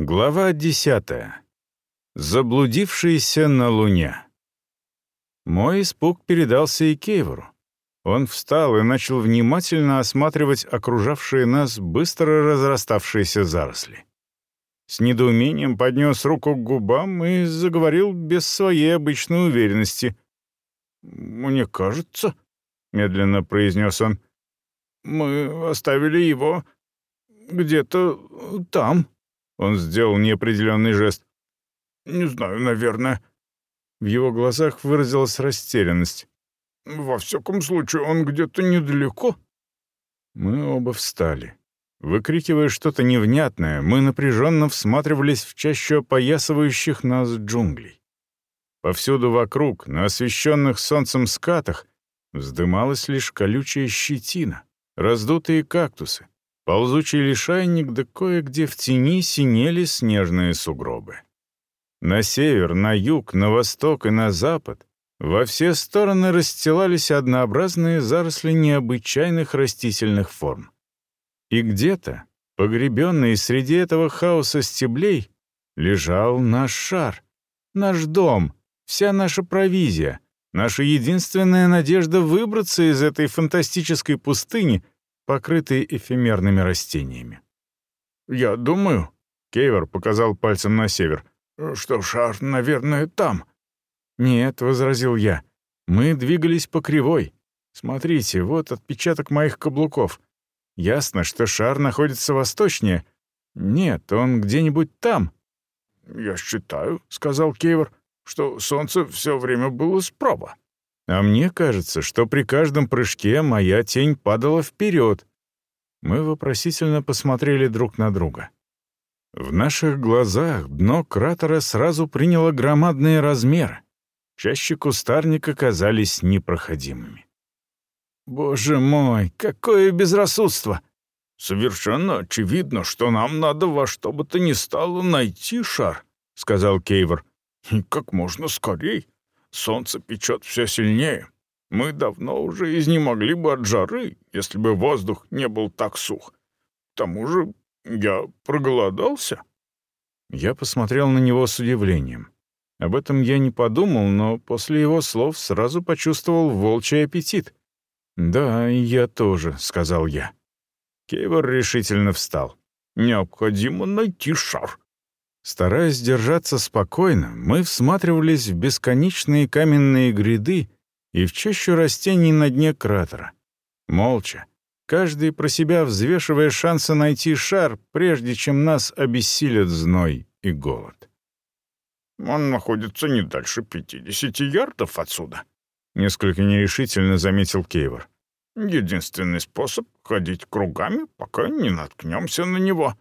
Глава десятая. Заблудившийся на Луне. Мой испуг передался и Кейвору. Он встал и начал внимательно осматривать окружавшие нас быстро разраставшиеся заросли. С недоумением поднес руку к губам и заговорил без своей обычной уверенности. «Мне кажется», — медленно произнес он, — «мы оставили его где-то там». Он сделал неопределенный жест. «Не знаю, наверное». В его глазах выразилась растерянность. «Во всяком случае, он где-то недалеко». Мы оба встали. Выкрикивая что-то невнятное, мы напряженно всматривались в чащу опоясывающих нас джунглей. Повсюду вокруг, на освещенных солнцем скатах, вздымалась лишь колючая щетина, раздутые кактусы, ползучий лишайник, да кое-где в тени синели снежные сугробы. На север, на юг, на восток и на запад во все стороны расстилались однообразные заросли необычайных растительных форм. И где-то, погребенный среди этого хаоса стеблей, лежал наш шар, наш дом, вся наша провизия, наша единственная надежда выбраться из этой фантастической пустыни — покрытые эфемерными растениями. «Я думаю», — Кейвор показал пальцем на север, «что шар, наверное, там». «Нет», — возразил я, — «мы двигались по кривой. Смотрите, вот отпечаток моих каблуков. Ясно, что шар находится восточнее. Нет, он где-нибудь там». «Я считаю», — сказал Кейвор, — «что солнце все время было справа». А мне кажется, что при каждом прыжке моя тень падала вперед. Мы вопросительно посмотрели друг на друга. В наших глазах дно кратера сразу приняло громадные размеры. Чаще кустарника казались непроходимыми. «Боже мой, какое безрассудство!» «Совершенно очевидно, что нам надо во что бы то ни стало найти шар», — сказал Кейвор. «И как можно скорей. Солнце печет все сильнее. Мы давно уже изнемогли бы от жары, если бы воздух не был так сух. К тому же я проголодался». Я посмотрел на него с удивлением. Об этом я не подумал, но после его слов сразу почувствовал волчий аппетит. «Да, я тоже», — сказал я. Кейвор решительно встал. «Необходимо найти шар. Стараясь держаться спокойно, мы всматривались в бесконечные каменные гряды и в чащу растений на дне кратера. Молча, каждый про себя взвешивая шансы найти шар, прежде чем нас обессилят зной и голод. «Он находится не дальше пятидесяти ярдов отсюда», — несколько нерешительно заметил Кейвор. «Единственный способ — ходить кругами, пока не наткнемся на него».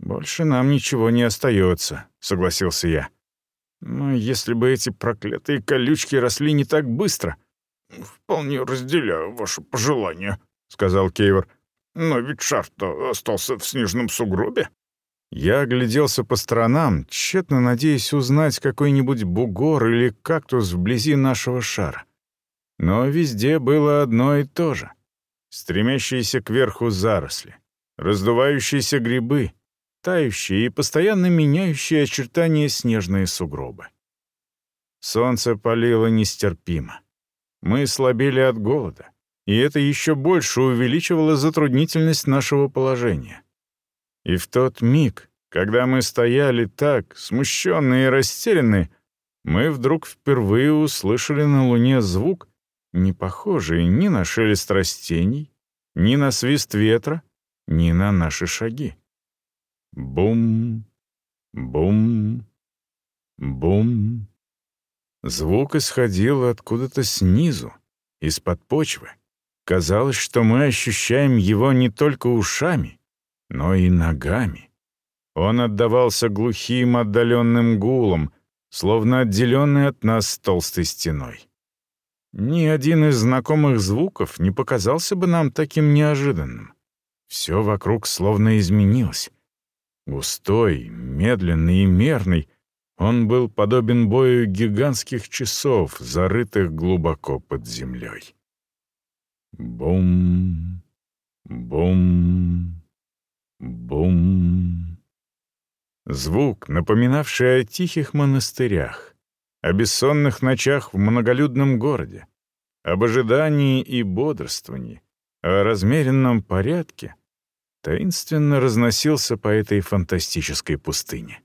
«Больше нам ничего не остается», — согласился я. «Но если бы эти проклятые колючки росли не так быстро...» «Вполне разделяю ваше пожелание», — сказал Кейвор. «Но ведь шар-то остался в снежном сугробе». Я огляделся по сторонам, тщетно надеясь узнать какой-нибудь бугор или кактус вблизи нашего шара. Но везде было одно и то же. Стремящиеся кверху заросли, раздувающиеся грибы — тающие и постоянно меняющие очертания снежные сугробы. Солнце палило нестерпимо. Мы слабели от голода, и это еще больше увеличивало затруднительность нашего положения. И в тот миг, когда мы стояли так, смущенные и растерянные, мы вдруг впервые услышали на Луне звук, не похожий ни на шелест растений, ни на свист ветра, ни на наши шаги. Бум, бум, бум. Звук исходил откуда-то снизу, из-под почвы. Казалось, что мы ощущаем его не только ушами, но и ногами. Он отдавался глухим отдаленным гулом, словно отделенный от нас толстой стеной. Ни один из знакомых звуков не показался бы нам таким неожиданным. Все вокруг словно изменилось. Густой, медленный и мерный, он был подобен бою гигантских часов, зарытых глубоко под землей. Бум, бум, бум. Звук, напоминавший о тихих монастырях, о бессонных ночах в многолюдном городе, об ожидании и бодрствовании, о размеренном порядке, таинственно разносился по этой фантастической пустыне.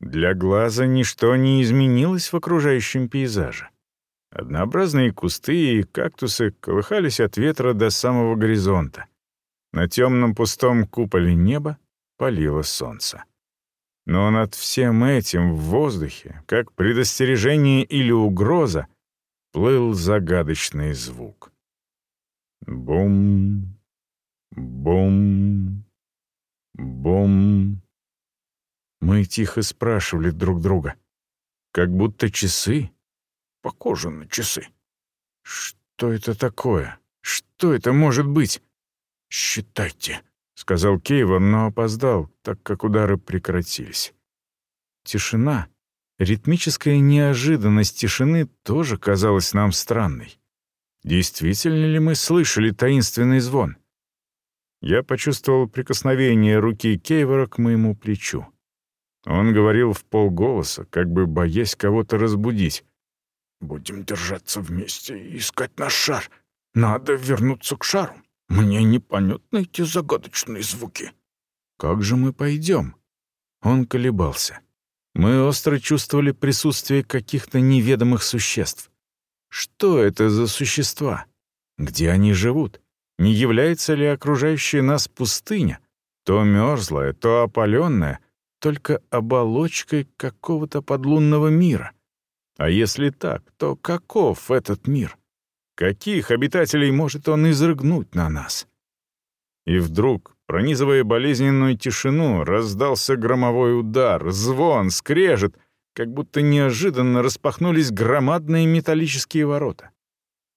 Для глаза ничто не изменилось в окружающем пейзаже. Однообразные кусты и кактусы колыхались от ветра до самого горизонта. На темном пустом куполе неба палило солнце. Но над всем этим в воздухе, как предостережение или угроза, плыл загадочный звук. Бум, бум, бум. Мы тихо спрашивали друг друга, как будто часы, похожи на часы. Что это такое? Что это может быть? Считайте, — сказал Кейвор, но опоздал, так как удары прекратились. Тишина, ритмическая неожиданность тишины тоже казалась нам странной. Действительно ли мы слышали таинственный звон? Я почувствовал прикосновение руки Кейвора к моему плечу. Он говорил в полголоса, как бы боясь кого-то разбудить. «Будем держаться вместе и искать наш шар. Надо вернуться к шару. Мне непонятны эти загадочные звуки. Как же мы пойдем? Он колебался. Мы остро чувствовали присутствие каких-то неведомых существ. Что это за существа? Где они живут? Не является ли окружающая нас пустыня, то мерзлая, то опаленная, только оболочкой какого-то подлунного мира? А если так, то каков этот мир? Каких обитателей может он изрыгнуть на нас? И вдруг, пронизывая болезненную тишину, раздался громовой удар, звон, скрежет, как будто неожиданно распахнулись громадные металлические ворота.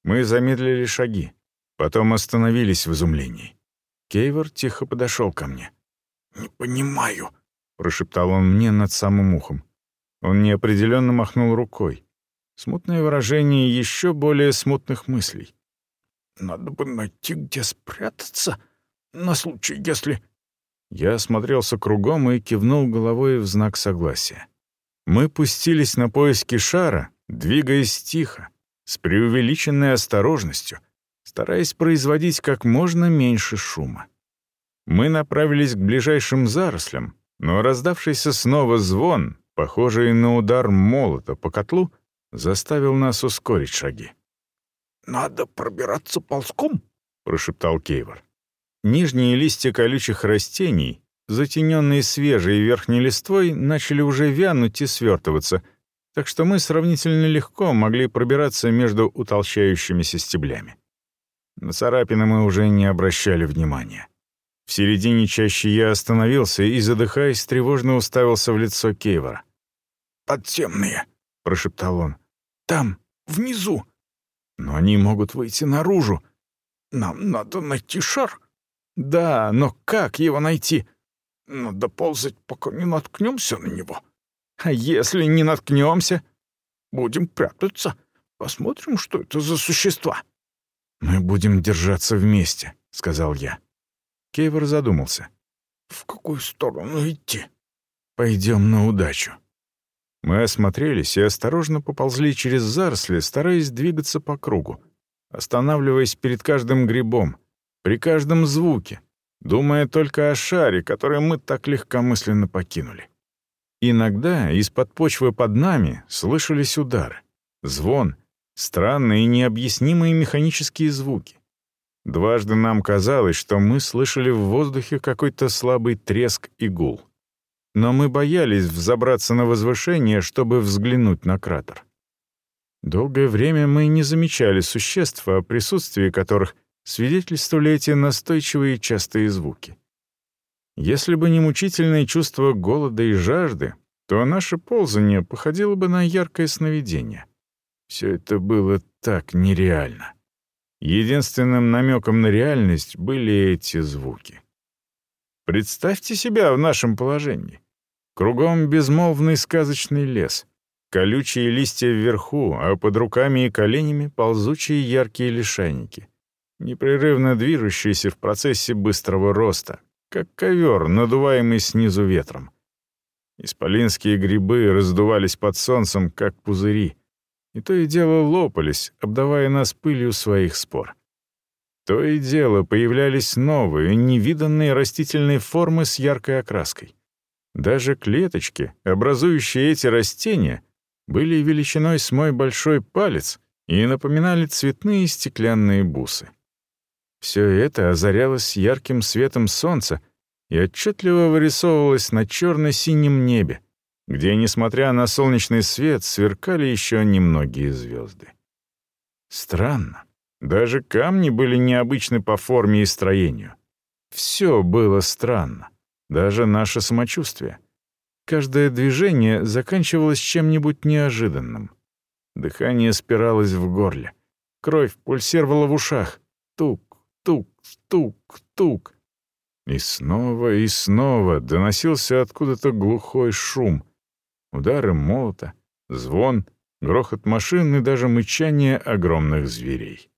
Мы замедлили шаги, потом остановились в изумлении. Кейвор тихо подошел ко мне. «Не понимаю», — прошептал он мне над самым ухом. Он неопределенно махнул рукой. Смутное выражение еще более смутных мыслей. «Надо бы найти, где спрятаться, на случай, если...» Я осмотрелся кругом и кивнул головой в знак согласия. Мы пустились на поиски шара, двигаясь тихо, с преувеличенной осторожностью, стараясь производить как можно меньше шума. Мы направились к ближайшим зарослям, но раздавшийся снова звон, похожий на удар молота по котлу, заставил нас ускорить шаги. «Надо пробираться ползком», — прошептал Кейвор. Нижние листья колючих растений, затененные свежей верхней листвой, начали уже вянуть и свертываться, так что мы сравнительно легко могли пробираться между утолщающимися стеблями. На царапины мы уже не обращали внимания. В середине чаще я остановился и, задыхаясь, тревожно уставился в лицо Кейвора. «Подземные», — прошептал он. «Там, внизу. Но они могут выйти наружу. Нам надо найти шар». «Да, но как его найти?» «Надо ползать, пока не наткнемся на него». «А если не наткнемся?» «Будем прятаться. Посмотрим, что это за существа». «Мы будем держаться вместе», — сказал я. Кейвор задумался. «В какую сторону идти?» «Пойдем на удачу». Мы осмотрелись и осторожно поползли через заросли, стараясь двигаться по кругу, останавливаясь перед каждым грибом, при каждом звуке, думая только о шаре, который мы так легкомысленно покинули. Иногда из-под почвы под нами слышались удары, звон, странные и необъяснимые механические звуки. Дважды нам казалось, что мы слышали в воздухе какой-то слабый треск и гул но мы боялись взобраться на возвышение, чтобы взглянуть на кратер. Долгое время мы не замечали существ, о присутствии которых свидетельствовали эти настойчивые частые звуки. Если бы не мучительное чувство голода и жажды, то наше ползание походило бы на яркое сновидение. Все это было так нереально. Единственным намеком на реальность были эти звуки. Представьте себя в нашем положении. Кругом безмолвный сказочный лес. Колючие листья вверху, а под руками и коленями ползучие яркие лишайники. Непрерывно движущиеся в процессе быстрого роста, как ковер, надуваемый снизу ветром. Исполинские грибы раздувались под солнцем, как пузыри, и то и дело лопались, обдавая нас пылью своих спор. То и дело появлялись новые, невиданные растительные формы с яркой окраской. Даже клеточки, образующие эти растения, были величиной с мой большой палец и напоминали цветные стеклянные бусы. Все это озарялось ярким светом солнца и отчетливо вырисовывалось на черно-синем небе, где, несмотря на солнечный свет, сверкали еще немногие звезды. Странно. Даже камни были необычны по форме и строению. Все было странно, даже наше самочувствие. Каждое движение заканчивалось чем-нибудь неожиданным. Дыхание спиралось в горле. Кровь пульсировала в ушах. Тук, тук, тук, тук. И снова и снова доносился откуда-то глухой шум. Удары молота, звон, грохот машин и даже мычание огромных зверей.